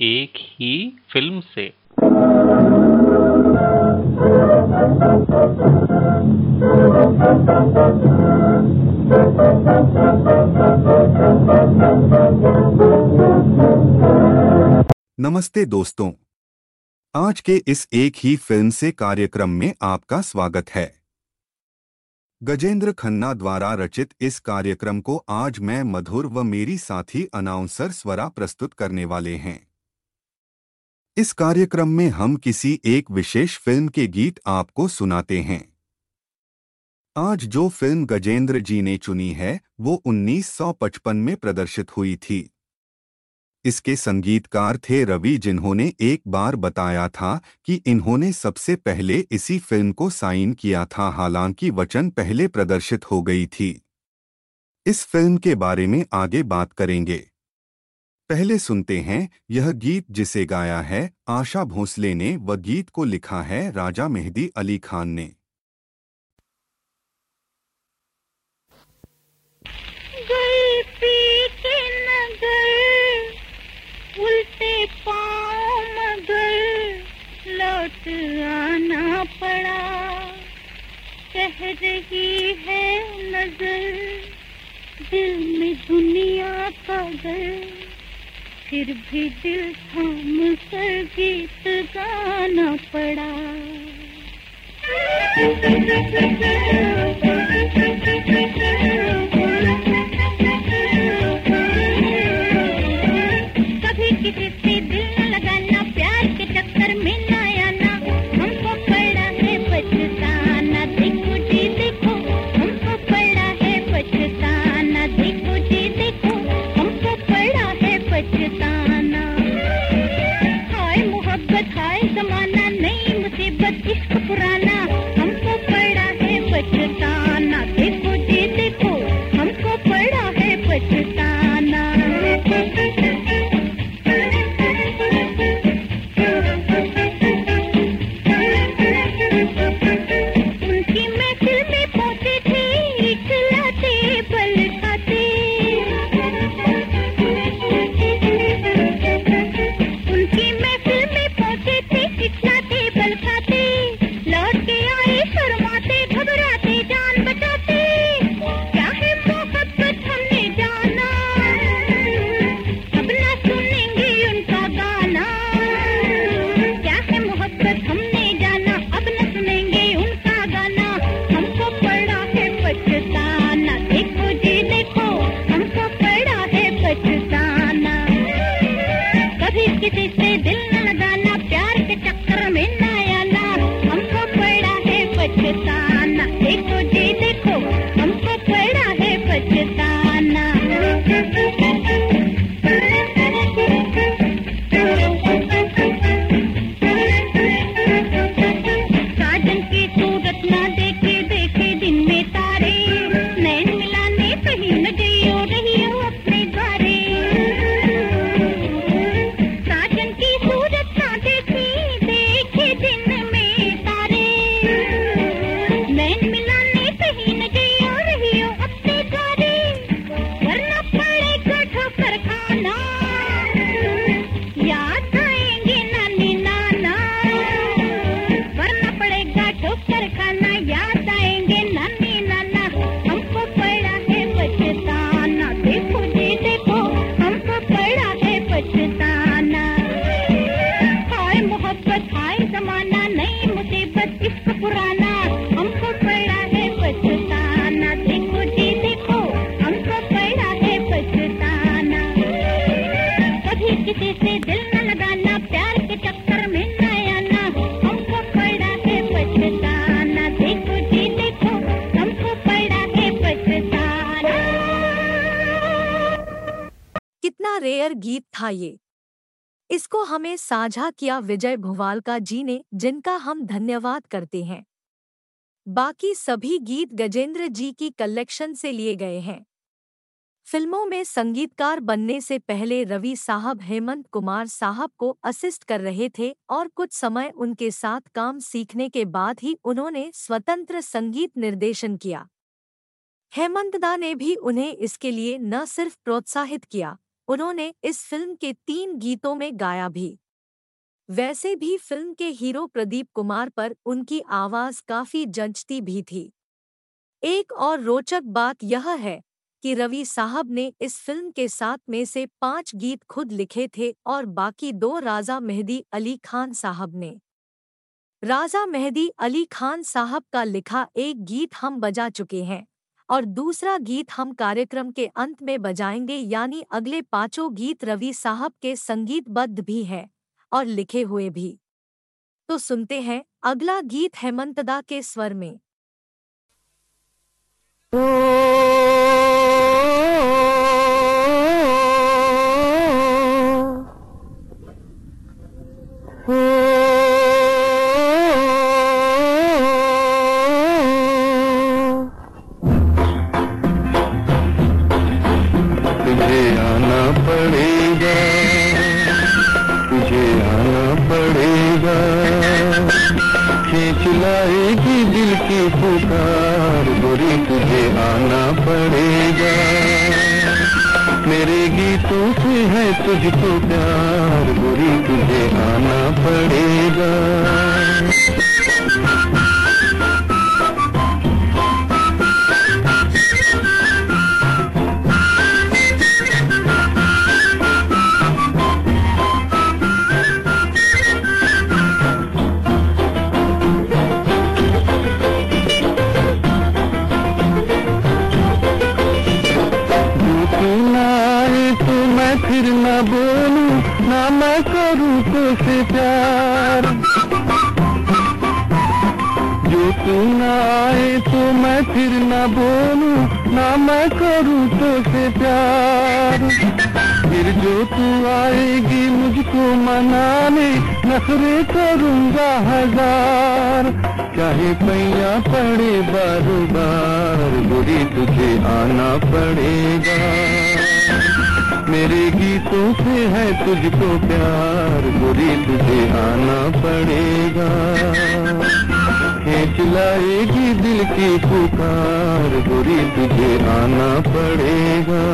एक ही फ़िल्म से। नमस्ते दोस्तों। आज के इस एक ही फ़िल्म से कार्यक्रम में आपका स्वागत है। गजेंद्र खन्ना द्वारा रचित इस कार्यक्रम को आज मैं मधुर व मेरी साथी अनाउंसर स्वरा प्रस्तुत करने वाले हैं। इस कार्यक्रम में हम किसी एक विशेष फ़िल्म के गीत आपको सुनाते हैं। आज जो फ़िल्म गजेंद्र जी ने चुनी है, वो 1955 में प्रदर्शित हुई थी। इसके संगीतकार थे रवि, जिन्होंने एक बार बताया था कि इन्होंने सबसे पहले इसी फ़िल्म को साइन किया था, हालाँकि वचन पहले प्रदर्शित हो गई थी। इस फ़िल्म के बारे में आगे बात करेंगे। पहले सुनते हैं, यह गीत जिसे गाया है, आशा भोसले ने, व गीत को लिखा है, राजा मेहदी अली खान ने। आना पड़ा। कह रही है नज़र, दिल में दुनिया का डर फिर भी दिल थाम कर गीत गाना पड़ा। कभी ठोकर गीत इसको हमें साझा किया विजय भुवालका जी ने, जिनका हम धन्यवाद करते हैं। बाकी सभी गीत गजेंद्र जी की कलेक्शन से लिए गए हैं। फ़िल्मों में संगीतकार बनने से पहले रवि साहब हेमंत कुमार साहब को असिस्ट कर रहे थे और कुछ समय उनके साथ काम सीखने के बाद ही उन्होंने स्वतंत्र संगीत निर्देशन किया। हेमंतदा ने भी उन्हें इसके लिए न सिर्फ़ प्रोत्साहित किया उन्होंने इस फ़िल्म के तीन गीतों में गाया भी। वैसे भी फ़िल्म के हीरो प्रदीप कुमार पर उनकी आवाज़ काफ़ी जंचती भी थी। एक और रोचक बात यह है कि रवि साहब ने इस फ़िल्म के साथ में से पाँच गीत खुद लिखे थे और बाकी दो राजा मेहदी अली खान साहब ने। राजा मेहदी अली खान साहब का लिखा एक गीत हम बजा चुके हैं। और दूसरा गीत हम कार्यक्रम के अंत में बजाएँगे, यानी अगले पाँचों गीत रवि साहब के संगीतबद्ध भी है और लिखे हुए भी। तो सुनते हैं अगला गीत हेमंतदा के स्वर में। तुझे मैं फिर न बोलूँ, ना मैं करूँ तो से प्यार। जो तू ना आए तो मैं फिर न बोलूँ, ना मैं करूँ तो से प्यार। फिर जो तू आएगी मुझको मनाने, नखरे करूँगा हज़ार। चाहे पैया पड़े बार बार गोरी तुझे आना पड़ेगा। मेरे गीतों से है तुझको प्यार बुरी तुझे आना पड़ेगा। खेच लाएगी दिल की पुकार बुरी तुझे आना पड़ेगा।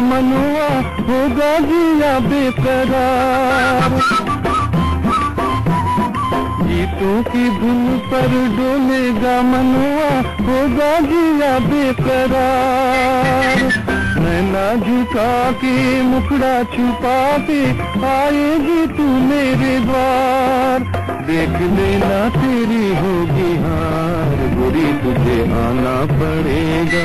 मनुआ होगा जिया बेकरार। गीतों की धुन पर डोलेगा मनुआ होगा जिया बेकरार। नैना झुका के मुखड़ा छुपा के आएगी तू मेरे द्वार। देख लेना तेरी होगी हार, बुरी तुझे आना पड़ेगा।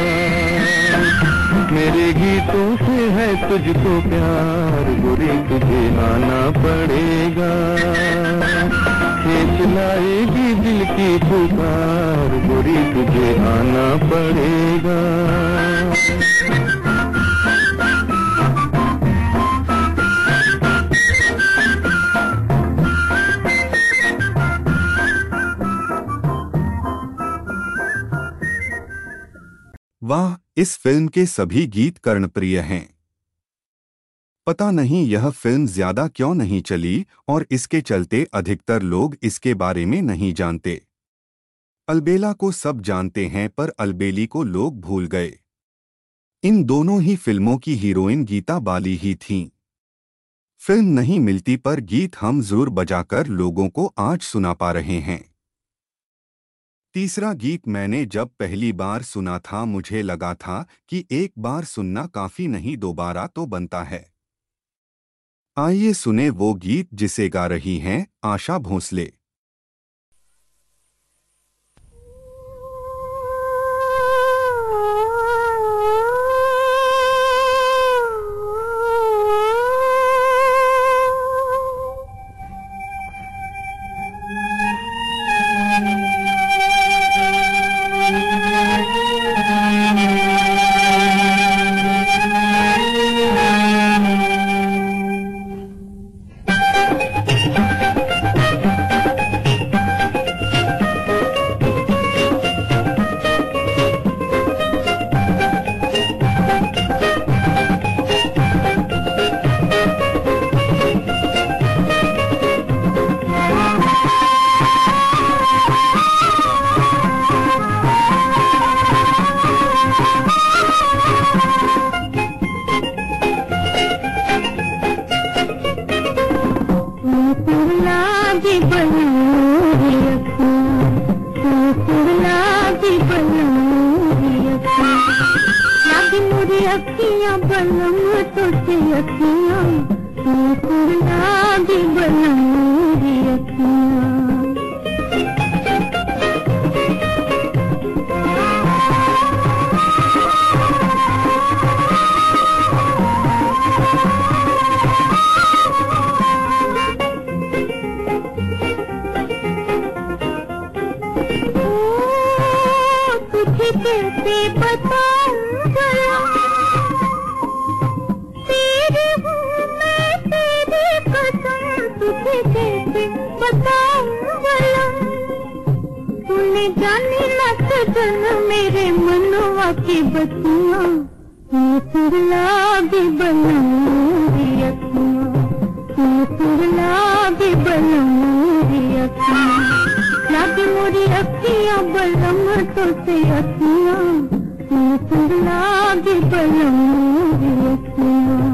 मेरे गीतों से है तुझको प्यार, बुरी तुझे आना पड़ेगा। खेत लाएगी दिल की पुकार, बुरी तुझे आना पड़ेगा। इस फ़िल्म के सभी गीत कर्णप्रिय हैं। पता नहीं यह फ़िल्म ज़्यादा क्यों नहीं चली और इसके चलते अधिकतर लोग इसके बारे में नहीं जानते। अलबेला को सब जानते हैं पर अलबेली को लोग भूल गए। इन दोनों ही फ़िल्मों की हीरोइन गीता बाली ही थीं। फ़िल्म नहीं मिलती पर गीत हम ज़रूर बजाकर लोगों को आज सुना पा रहे हैं। तीसरा गीत मैंने जब पहली बार सुना था, मुझे लगा था कि एक बार सुनना काफ़ी नहीं, दोबारा तो बनता है। आइए सुने वो गीत जिसे गा रही हैं, आशा भोसले। अखियां बलम तुझे अखियां तू कुरला भी बलम मोरी अखियां मनवा की बतिया भी बनूँगी अखियाँ भी बनूँगी अखियाँ लागे मोरी अखियाँ बलम तो से अखिया भी बनूँगी अखियाँ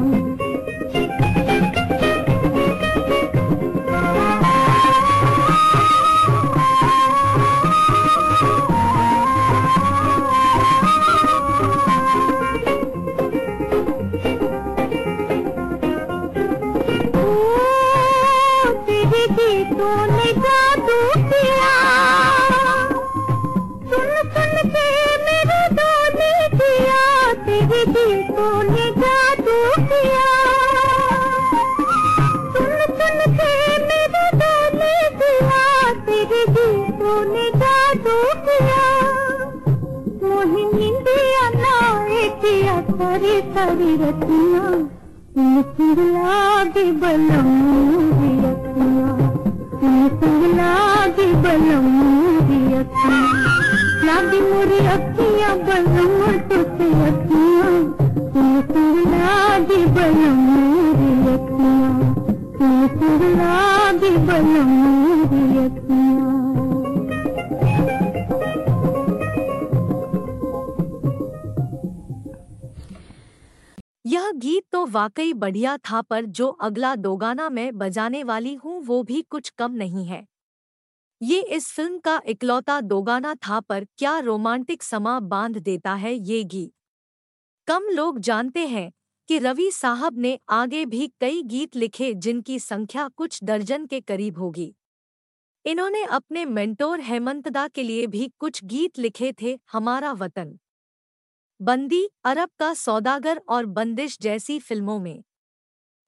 सारी रतियाँ भी बलूँगी अखियाँ भी बलूँगी अखियाँ लागी मोरी अखियाँ बलूं तुझसे अखियाँ मुकुला भी बलूँगी अखियाँ मुकुला भी यह गीत तो वाकई बढ़िया था, पर जो अगला दोगाना मैं बजाने वाली हूँ, वो भी कुछ कम नहीं है। ये इस फ़िल्म का इकलौता दोगाना था, पर क्या रोमांटिक समा बाँध देता है ये गीत? कम लोग जानते हैं कि रवि साहब ने आगे भी कई गीत लिखे, जिनकी संख्या कुछ दर्जन के करीब होगी। इन्होंने अपने मेंटोर हेमंतदा के लिए भी कुछ गीत लिखे थे, हमारा वतन। बंदी, अरब का सौदागर और बंदिश जैसी फ़िल्मों में।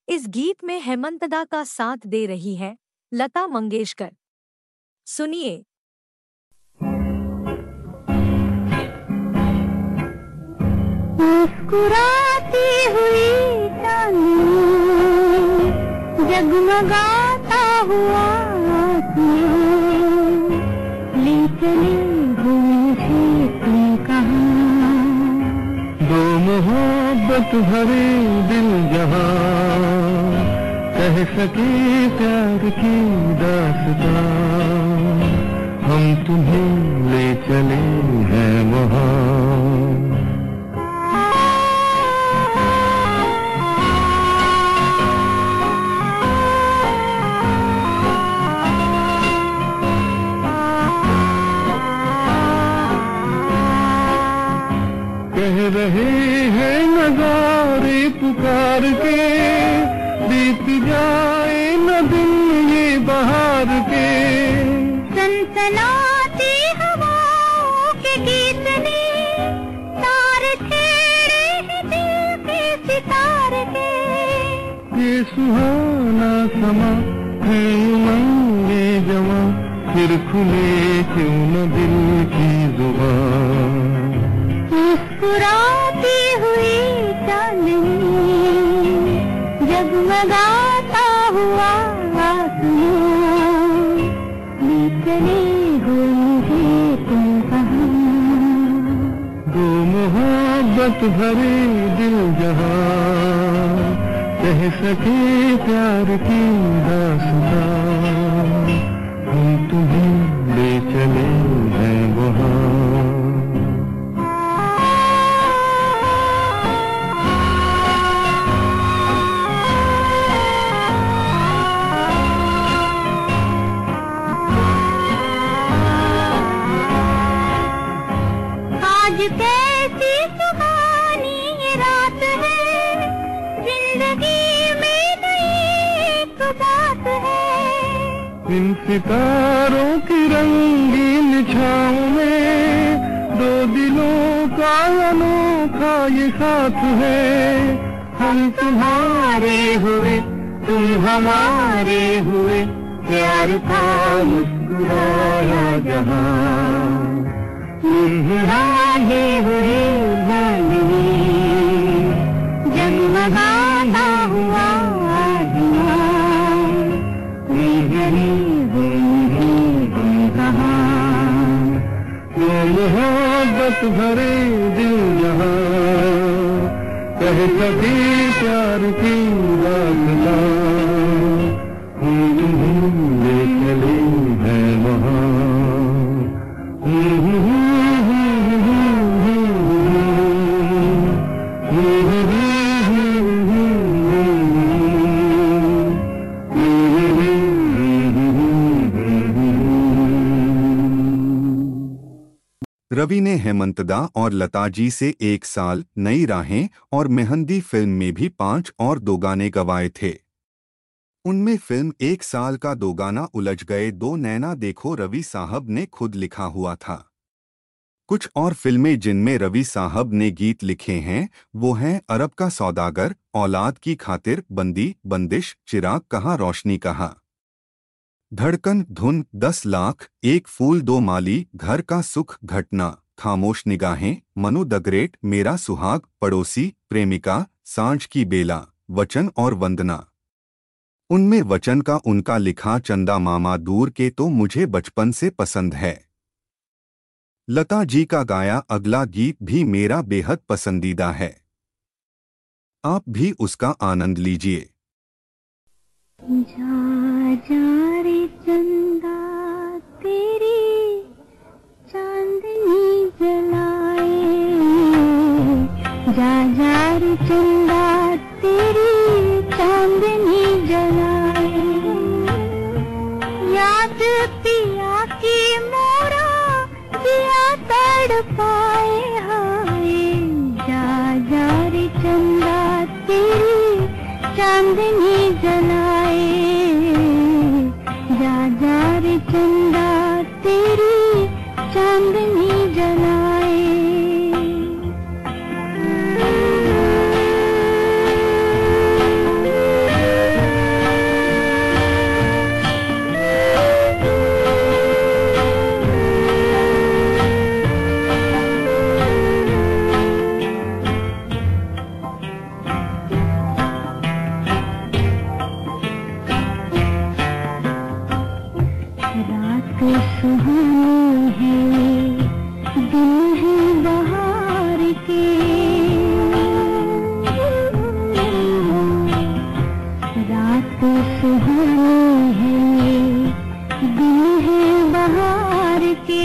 इस गीत में हेमंतदा का साथ दे रही है लता मंगेशकर। सुनिए। मुस्कुराती हुई जगमगाता हुआ भरे दिल जहाँ कह सके प्यार की दास्तां। हम तुम्हें ले चले हैं वहाँ। कह रहे समा है उमंगे जमा फिर खुले क्यों न दिल की ज़ुबान मुस्कुराती हुई चांदनी जगमगाता हुआ आसमां। ले चले हो मुझे तुम कहाँ? दो मोहब्बत भरे दिल जहाँ। कह सके प्यार की दास्तां। हम तुम्हें ले चले हैं वहाँ। इन सितारों की रंगीन छाँव में दो दिलों का अनोखा ये साथ है। हम तुम्हारे हुए, तुम हमारे हुए, प्यार का मुस्कुराया जहाँ। मुस्कुराए हुए भागने मोहब्बत भरे दिल जहाँ कह सभी प्यार की बात रवि ने हेमंतदा और लताजी से एक साल नई राहें और मेहंदी फ़िल्म में भी पाँच और दो गाने गवाए थे। उनमें फ़िल्म एक साल का दो गाना उलझ गए दो नैना देखो रवि साहब ने खुद लिखा हुआ था। कुछ और फ़िल्में जिनमें रवि साहब ने गीत लिखे हैं, वो हैं अरब का सौदागर, औलाद की खातिर बंदी, बंदिश, चिराग कहाँ रोशनी कहाँ। धड़कन, धुन, दस लाख, एक फूल, दो माली, घर का सुख, घटना, खामोश निगाहें, मनु द ग्रेट मेरा सुहाग, पड़ोसी, प्रेमिका, साँझ की बेला, वचन और वंदना। उनमें वचन का उनका लिखा, चंदा मामा दूर के तो मुझे बचपन से पसंद है। लता जी का गाया अगला गीत भी मेरा बेहद पसंदीदा है। आप भी उसका आनंद लीजिए। जा जा रे चंदा, तेरी चांदनी जलाए। जा जा चंदा, तेरी चांदनी जलाए। याद पिया की मोरा दिया तड़ पाए हाय। जा जा रे चंदा, तेरी चांदनी जलाए। बहार के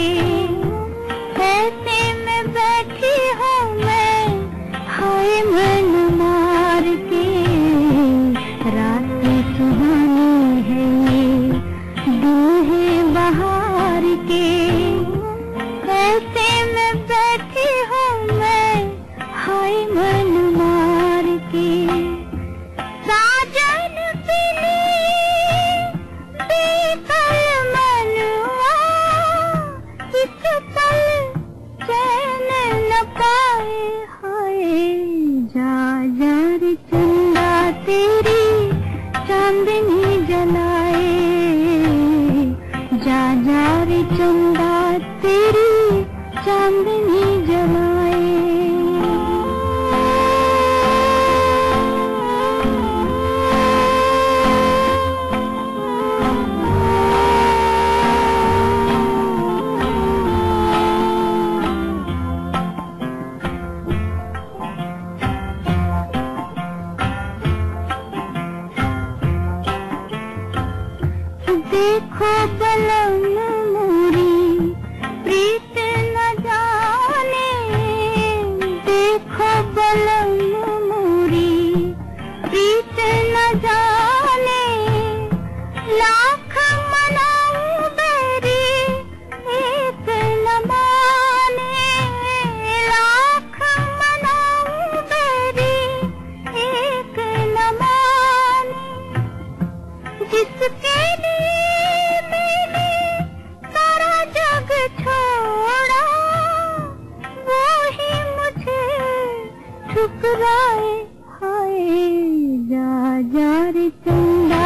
चंदा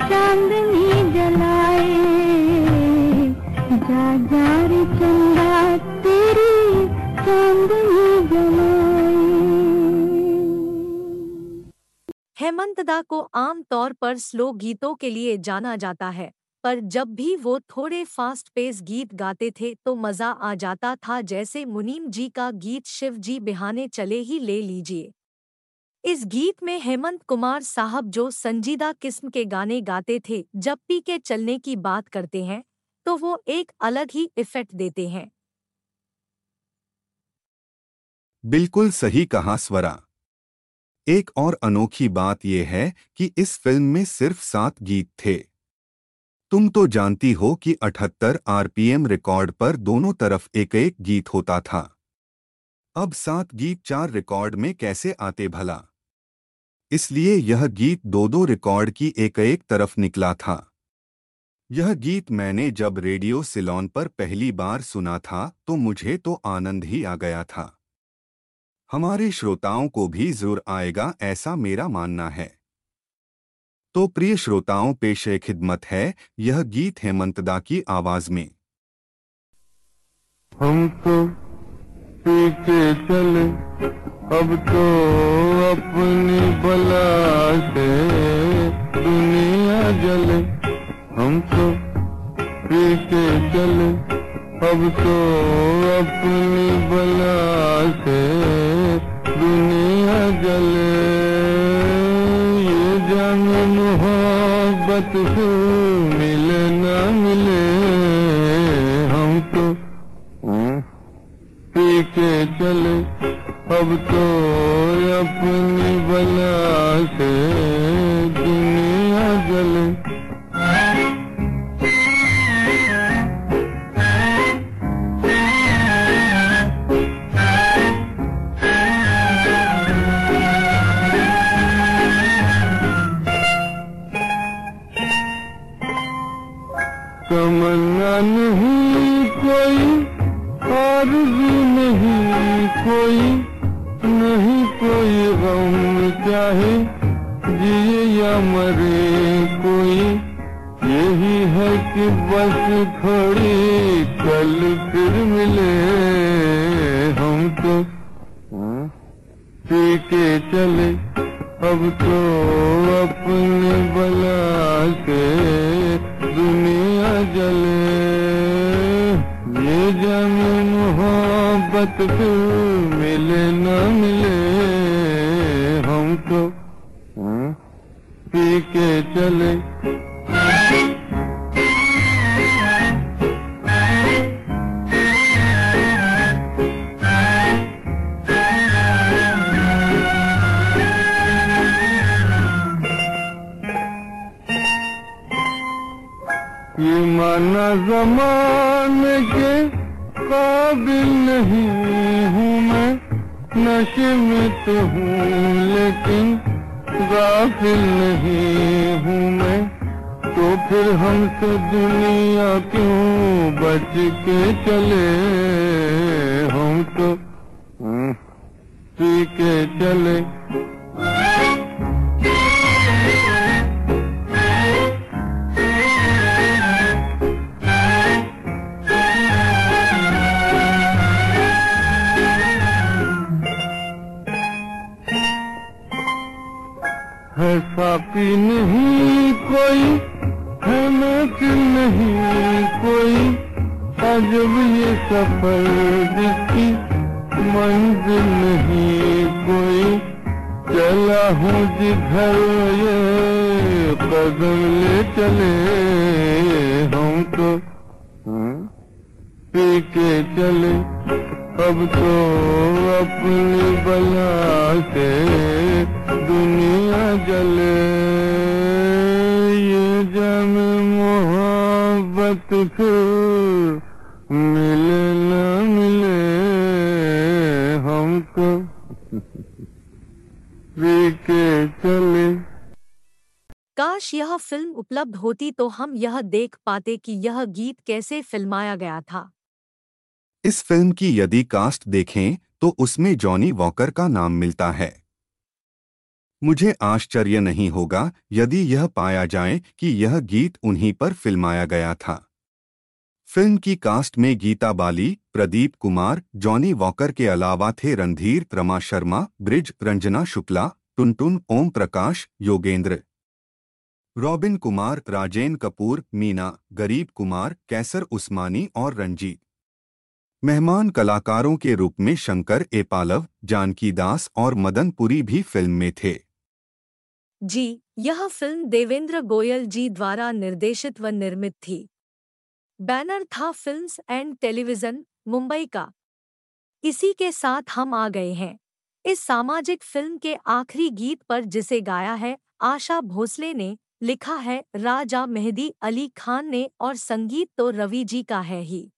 चांदनी जलाए। जा जा रे चंदा चांदनी जलाए। हेमंतदा को आम तौर पर स्लो गीतों के लिए जाना जाता है, पर जब भी वो थोड़े फास्ट पेस गीत गाते थे तो मज़ा आ जाता था। जैसे मुनीम जी का गीत शिव जी बिहाने चले ही ले लीजिए। इस गीत में हेमंत कुमार साहब जो संजीदा किस्म के गाने गाते थे, जब पी के चलने की बात करते हैं तो वो एक अलग ही इफ़ेक्ट देते हैं। बिल्कुल सही कहा स्वरा। एक और अनोखी बात यह है कि इस फ़िल्म में सिर्फ़ सात गीत थे। तुम तो जानती हो कि 78 आरपीएम रिकॉर्ड पर दोनों तरफ़ एक एक गीत होता था। अब सात गीत चार रिकॉर्ड में कैसे आते भला? इसलिए यह गीत दो दो रिकॉर्ड की एक एक तरफ़ निकला था। यह गीत मैंने जब रेडियो सिलोन पर पहली बार सुना था तो मुझे तो आनंद ही आ गया था। हमारे श्रोताओं को भी ज़ोर आएगा ऐसा मेरा मानना है। तो प्रिय श्रोताओं, पेशे खिदमत है, यह गीत हेमंतदा की आवाज़ में। हम तो पीछे चले अब तो अपनी बला से दुनिया जले हम तो पीछे चले। अब तो अपनी बला से दुनिया जले। ये जान मोहब्बत से मिले ना मिले हम तो हम्म, पी के चले। अब तो अपनी बला से बस थोड़ी कल फिर मिले हम तो। पी के चले, अब तो अपने बला से दुनिया जले। ये जन मोहब्बत फिर मिले न मिले हम तो। पी के चले जमाने के काबिल नहीं हूँ मैं नशे में तो हूँ, लेकिन गाफिल नहीं हूँ मैं। तो फिर हमसे दुनिया क्यों बच के चले? हम तो पी के चले। है सापी नहीं कोई है नाकिल नहीं कोई? अजब ये सफ़र जिसकी मंजिल नहीं कोई। चला हूँ जिधर ये कदम ले चले हम तो। हाँ, पी के चले अब तो अपनी बला से जले ये जन मोहब्बत फिर मिले न मिले हमको। के चले। काश यह फ़िल्म उपलब्ध होती तो हम यह देख पाते कि यह गीत कैसे फिल्माया गया था। इस फ़िल्म की यदि कास्ट देखें तो उसमें जॉनी वॉकर का नाम मिलता है। मुझे आश्चर्य नहीं होगा यदि यह पाया जाए कि यह गीत उन्हीं पर फिल्माया गया था। फ़िल्म की कास्ट में गीता बाली, प्रदीप कुमार, जॉनी वॉकर के अलावा थे रणधीर, रमा शर्मा, ब्रिज, रंजना शुक्ला, टुनटुन, ओम प्रकाश, योगेंद्र। रॉबिन कुमार, राजेन कपूर, मीना, गरीब कुमार, कैसर उस्मानी और रंजीत मेहमान कलाकारों के रूप में शंकर एपालव जानकी दास और मदनपुरी भी फ़िल्म में थे। जी, यह फ़िल्म देवेंद्र गोयल जी द्वारा निर्देशित व निर्मित थी। बैनर था फिल्म्स एंड टेलीविज़न, मुंबई का। इसी के साथ हम आ गए हैं। इस सामाजिक फ़िल्म के आखिरी गीत पर जिसे गाया है, आशा भोसले ने लिखा है, राजा मेहदी अली खान ने और संगीत तो रवि जी का है ही।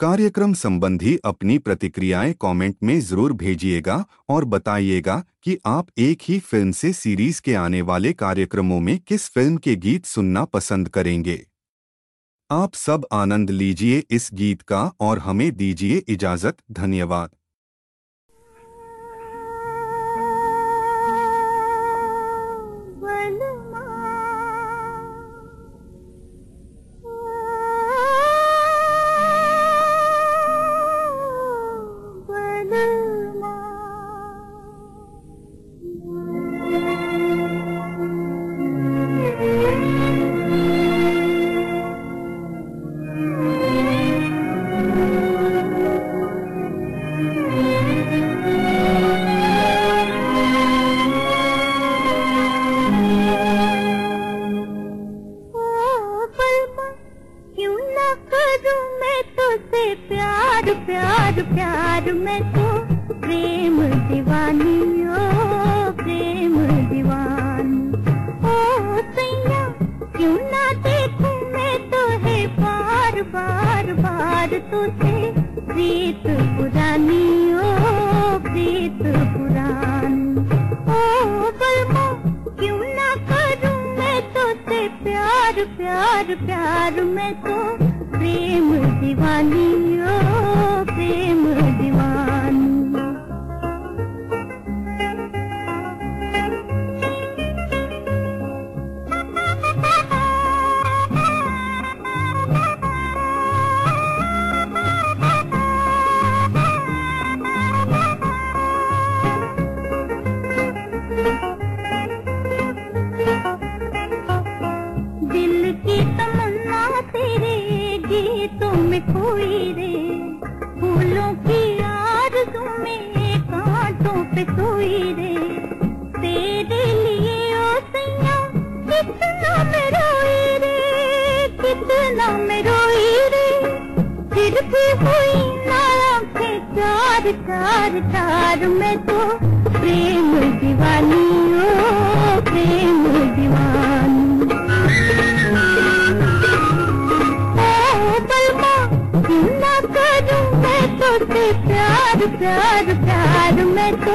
कार्यक्रम संबंधी अपनी प्रतिक्रियाएँ कमेंट में ज़रूर भेजिएगा और बताइएगा कि आप एक ही फ़िल्म से सीरीज़ के आने वाले कार्यक्रमों में किस फ़िल्म के गीत सुनना पसंद करेंगे। आप सब आनंद लीजिए इस गीत का और हमें दीजिए इजाज़त, धन्यवाद। प्यार प्यार प्यार में तो